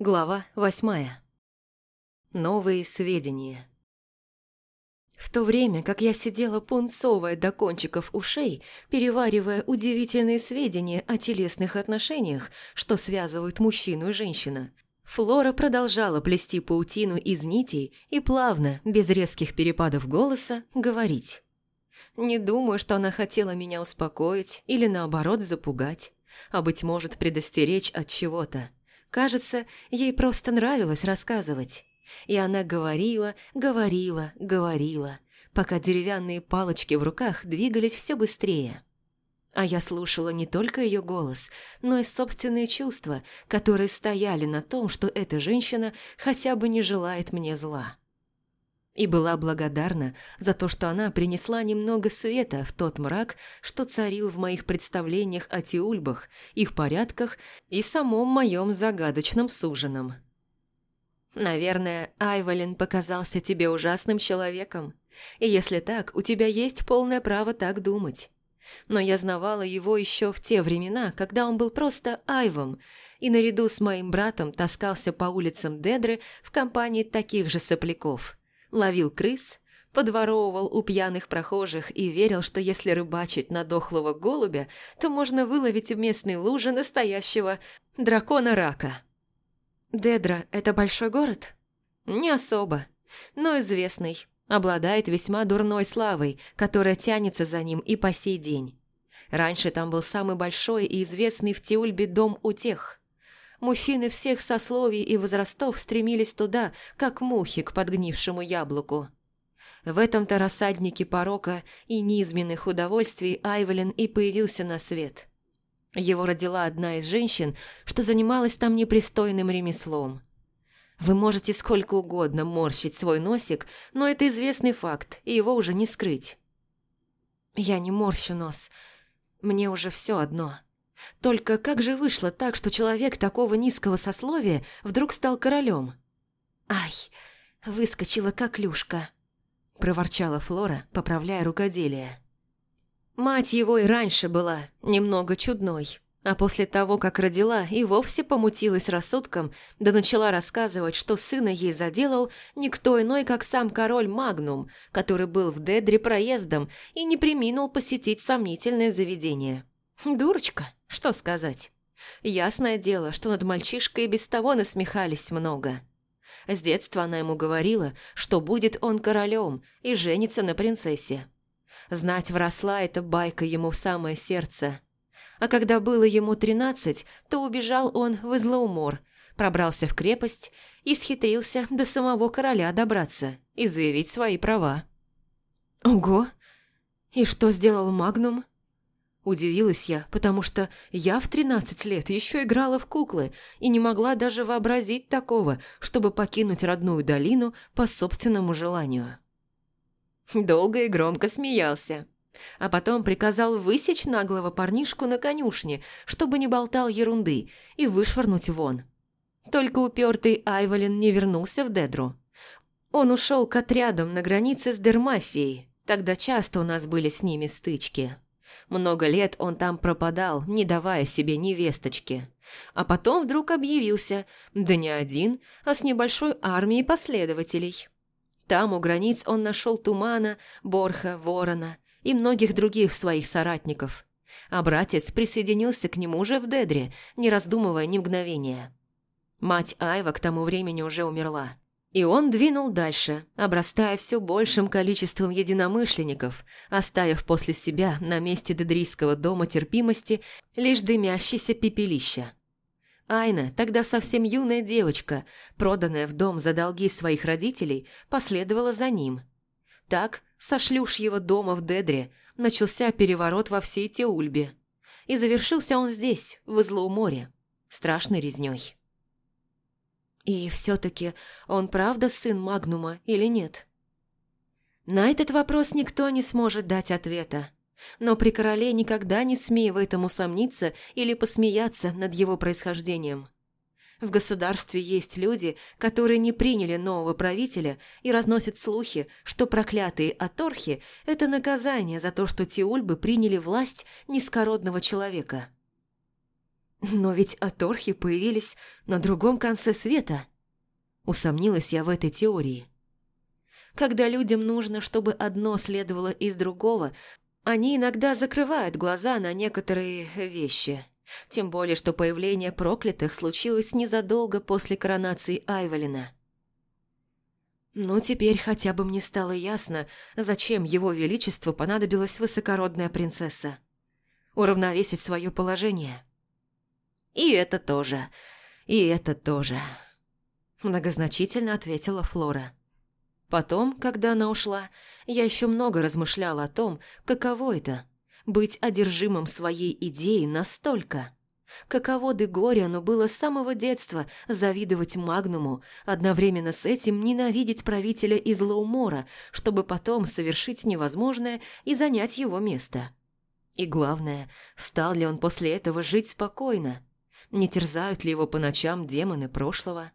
Глава восьмая. Новые сведения. В то время, как я сидела пунцовая до кончиков ушей, переваривая удивительные сведения о телесных отношениях, что связывают мужчину и женщину, Флора продолжала плести паутину из нитей и плавно, без резких перепадов голоса, говорить. Не думаю, что она хотела меня успокоить или наоборот запугать, а, быть может, предостеречь от чего-то. Кажется, ей просто нравилось рассказывать. И она говорила, говорила, говорила, пока деревянные палочки в руках двигались все быстрее. А я слушала не только ее голос, но и собственные чувства, которые стояли на том, что эта женщина хотя бы не желает мне зла и была благодарна за то, что она принесла немного света в тот мрак, что царил в моих представлениях о тиульбах, их порядках и самом моем загадочном суженом. «Наверное, Айвалин показался тебе ужасным человеком, и если так, у тебя есть полное право так думать». Но я знавала его еще в те времена, когда он был просто Айвом, и наряду с моим братом таскался по улицам Дедры в компании таких же сопляков ловил крыс, подворовывал у пьяных прохожих и верил, что если рыбачить на дохлого голубя, то можно выловить в местной луже настоящего дракона-рака. Дедра – это большой город? Не особо, но известный. Обладает весьма дурной славой, которая тянется за ним и по сей день. Раньше там был самый большой и известный в Тиульбе дом утех. Мужчины всех сословий и возрастов стремились туда, как мухи к подгнившему яблоку. В этом-то рассаднике порока и низменных удовольствий Айвелин и появился на свет. Его родила одна из женщин, что занималась там непристойным ремеслом. Вы можете сколько угодно морщить свой носик, но это известный факт, и его уже не скрыть. Я не морщу нос. Мне уже все одно. Только как же вышло так, что человек такого низкого сословия вдруг стал королем? «Ай, выскочила как люшка», – проворчала Флора, поправляя рукоделие. Мать его и раньше была немного чудной, а после того, как родила, и вовсе помутилась рассудком, да начала рассказывать, что сына ей заделал никто иной, как сам король Магнум, который был в Дедре проездом и не приминул посетить сомнительное заведение. Дурочка, что сказать. Ясное дело, что над мальчишкой и без того насмехались много. С детства она ему говорила, что будет он королем и женится на принцессе. Знать вросла эта байка ему в самое сердце. А когда было ему тринадцать, то убежал он в Излаумор, пробрался в крепость и схитрился до самого короля добраться и заявить свои права. Ого! И что сделал Магнум? Удивилась я, потому что я в 13 лет еще играла в куклы и не могла даже вообразить такого, чтобы покинуть родную долину по собственному желанию. Долго и громко смеялся. А потом приказал высечь наглого парнишку на конюшне, чтобы не болтал ерунды, и вышвырнуть вон. Только упертый Айволин не вернулся в Дедру. Он ушел к отрядам на границе с Дермафией, тогда часто у нас были с ними стычки. Много лет он там пропадал, не давая себе ни весточки. А потом вдруг объявился, да не один, а с небольшой армией последователей. Там у границ он нашел Тумана, Борха, Ворона и многих других своих соратников. А братец присоединился к нему уже в Дедре, не раздумывая ни мгновения. Мать Айва к тому времени уже умерла. И он двинул дальше, обрастая все большим количеством единомышленников, оставив после себя на месте дедрийского дома терпимости лишь дымящееся пепелище. Айна, тогда совсем юная девочка, проданная в дом за долги своих родителей, последовала за ним. Так, со шлюшьего дома в Дедре, начался переворот во всей Теульбе. И завершился он здесь, в Излоуморе, страшной резнёй. И все-таки он правда сын Магнума или нет? На этот вопрос никто не сможет дать ответа. Но при короле никогда не смей в этом усомниться или посмеяться над его происхождением. В государстве есть люди, которые не приняли нового правителя и разносят слухи, что проклятые аторхи – это наказание за то, что тиульбы приняли власть низкородного человека. Но ведь аторхи появились на другом конце света. Усомнилась я в этой теории. Когда людям нужно, чтобы одно следовало из другого, они иногда закрывают глаза на некоторые вещи. Тем более, что появление проклятых случилось незадолго после коронации Айвелина. Ну, теперь хотя бы мне стало ясно, зачем его величеству понадобилась высокородная принцесса. Уравновесить свое положение. И это тоже, и это тоже. Многозначительно ответила Флора. Потом, когда она ушла, я еще много размышляла о том, каково это – быть одержимым своей идеей настолько. Каково Дегориану было с самого детства завидовать Магнуму, одновременно с этим ненавидеть правителя из Лоумора, чтобы потом совершить невозможное и занять его место. И главное, стал ли он после этого жить спокойно? Не терзают ли его по ночам демоны прошлого?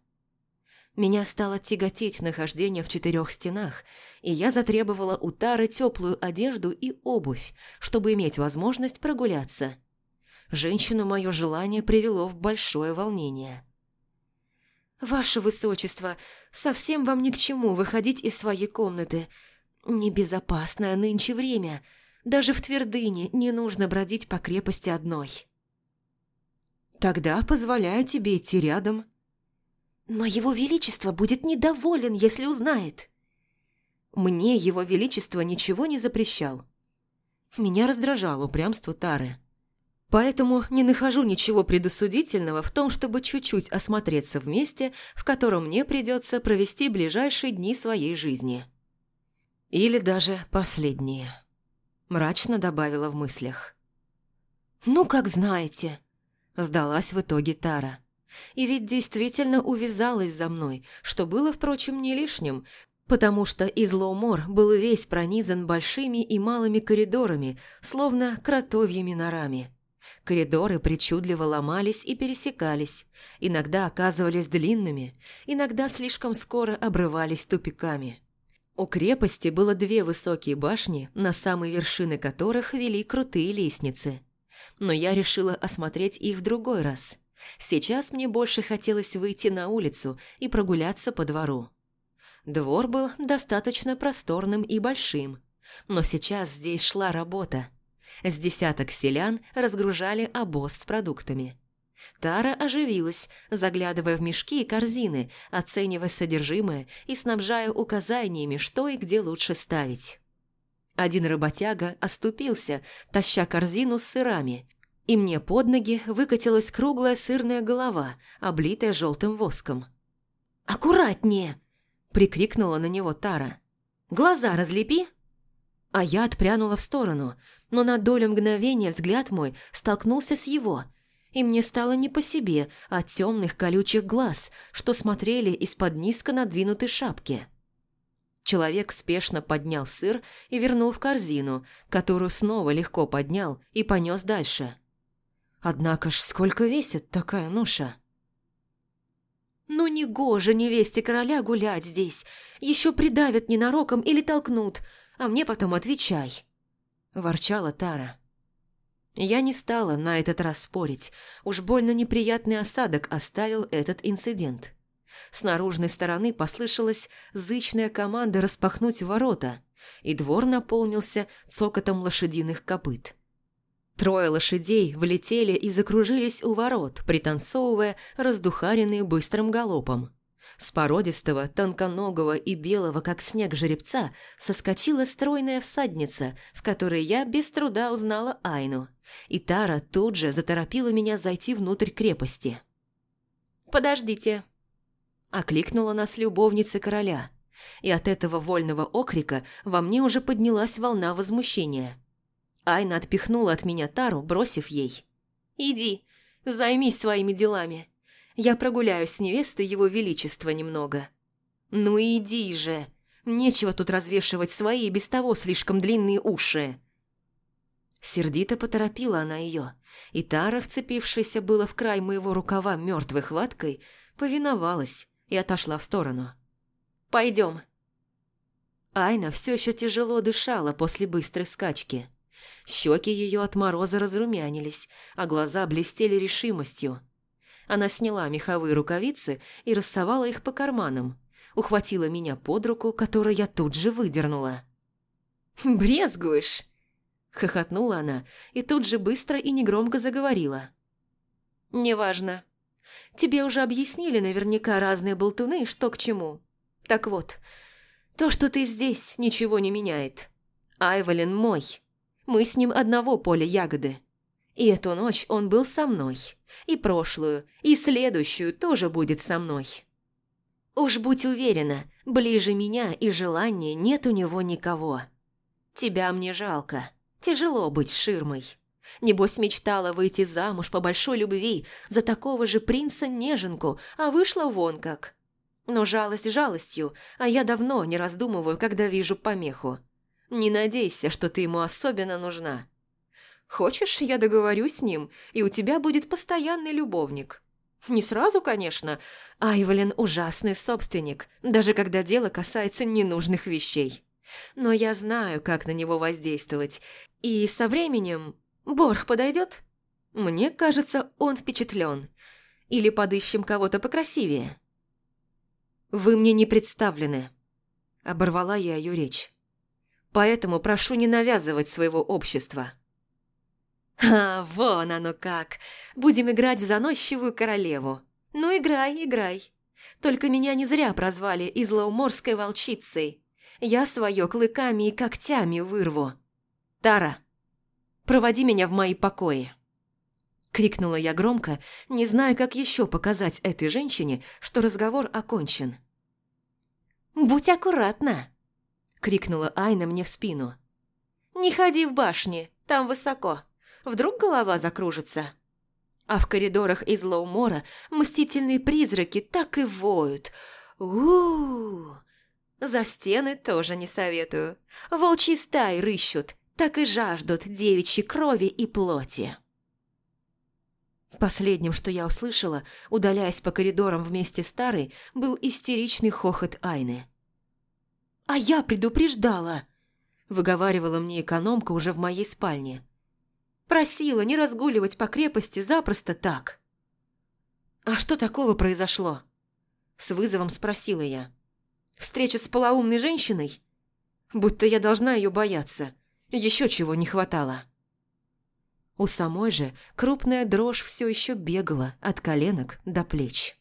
Меня стало тяготить нахождение в четырех стенах, и я затребовала у Тары теплую одежду и обувь, чтобы иметь возможность прогуляться. Женщину мое желание привело в большое волнение. «Ваше Высочество, совсем вам ни к чему выходить из своей комнаты. Небезопасное нынче время. Даже в твердыне не нужно бродить по крепости одной». «Тогда позволяю тебе идти рядом», но его величество будет недоволен, если узнает. Мне его величество ничего не запрещал. Меня раздражало упрямство Тары. Поэтому не нахожу ничего предусудительного в том, чтобы чуть-чуть осмотреться в месте, в котором мне придется провести ближайшие дни своей жизни. Или даже последние. Мрачно добавила в мыслях. «Ну, как знаете», – сдалась в итоге Тара. И ведь действительно увязалась за мной, что было, впрочем, не лишним, потому что Излоумор был весь пронизан большими и малыми коридорами, словно кротовьими норами. Коридоры причудливо ломались и пересекались, иногда оказывались длинными, иногда слишком скоро обрывались тупиками. У крепости было две высокие башни, на самые вершины которых вели крутые лестницы. Но я решила осмотреть их в другой раз – Сейчас мне больше хотелось выйти на улицу и прогуляться по двору. Двор был достаточно просторным и большим, но сейчас здесь шла работа. С десяток селян разгружали обоз с продуктами. Тара оживилась, заглядывая в мешки и корзины, оценивая содержимое и снабжая указаниями, что и где лучше ставить. Один работяга оступился, таща корзину с сырами, и мне под ноги выкатилась круглая сырная голова, облитая желтым воском. «Аккуратнее!» – прикрикнула на него Тара. «Глаза разлепи!» А я отпрянула в сторону, но на долю мгновения взгляд мой столкнулся с его, и мне стало не по себе от темных колючих глаз, что смотрели из-под низко надвинутой шапки. Человек спешно поднял сыр и вернул в корзину, которую снова легко поднял и понес дальше – Однако ж сколько весит такая ноша? «Ну не гоже невесте короля гулять здесь. Еще придавят ненароком или толкнут, а мне потом отвечай», – ворчала Тара. Я не стала на этот раз спорить. Уж больно неприятный осадок оставил этот инцидент. С наружной стороны послышалась зычная команда распахнуть ворота, и двор наполнился цокотом лошадиных копыт. Трое лошадей влетели и закружились у ворот, пританцовывая, раздухаренные быстрым галопом. С породистого, тонконогого и белого, как снег жеребца, соскочила стройная всадница, в которой я без труда узнала Айну. И Тара тут же заторопила меня зайти внутрь крепости. «Подождите!» Окликнула нас любовница короля. И от этого вольного окрика во мне уже поднялась волна возмущения – Айна отпихнула от меня Тару, бросив ей. «Иди, займись своими делами. Я прогуляюсь с невестой его величества немного». «Ну иди же! Нечего тут развешивать свои без того слишком длинные уши!» Сердито поторопила она ее, и Тара, вцепившаяся было в край моего рукава мертвой хваткой, повиновалась и отошла в сторону. «Пойдем». Айна все еще тяжело дышала после быстрой скачки. Щеки ее от мороза разрумянились, а глаза блестели решимостью. Она сняла меховые рукавицы и рассовала их по карманам. Ухватила меня под руку, которую я тут же выдернула. «Брезгуешь?» – хохотнула она и тут же быстро и негромко заговорила. «Неважно. Тебе уже объяснили наверняка разные болтуны, что к чему. Так вот, то, что ты здесь, ничего не меняет. Айволин мой. Мы с ним одного поля ягоды. И эту ночь он был со мной. И прошлую, и следующую тоже будет со мной. Уж будь уверена, ближе меня и желания нет у него никого. Тебя мне жалко. Тяжело быть ширмой. Небось, мечтала выйти замуж по большой любви за такого же принца-неженку, а вышла вон как. Но жалость жалостью, а я давно не раздумываю, когда вижу помеху. Не надейся, что ты ему особенно нужна. Хочешь, я договорюсь с ним, и у тебя будет постоянный любовник. Не сразу, конечно. Айволин ужасный собственник, даже когда дело касается ненужных вещей. Но я знаю, как на него воздействовать. И со временем... Борх подойдет? Мне кажется, он впечатлен. Или подыщем кого-то покрасивее. «Вы мне не представлены», – оборвала я ее речь. «Поэтому прошу не навязывать своего общества». «А, вон оно как! Будем играть в заносчивую королеву. Ну, играй, играй. Только меня не зря прозвали излоуморской волчицей. Я свое клыками и когтями вырву. Тара, проводи меня в мои покои». Крикнула я громко, не зная, как еще показать этой женщине, что разговор окончен. «Будь аккуратна!» – крикнула Айна мне в спину. «Не ходи в башни, там высоко. Вдруг голова закружится?» А в коридорах из Лоумора мстительные призраки так и воют. у у, -у. За стены тоже не советую. Волчьи стаи рыщут, так и жаждут девичьей крови и плоти. Последним, что я услышала, удаляясь по коридорам вместе с Тарой, был истеричный хохот Айны. «А я предупреждала!» – выговаривала мне экономка уже в моей спальне. «Просила не разгуливать по крепости запросто так». «А что такого произошло?» – с вызовом спросила я. «Встреча с полоумной женщиной? Будто я должна ее бояться. Еще чего не хватало». У самой же крупная дрожь все еще бегала от коленок до плеч.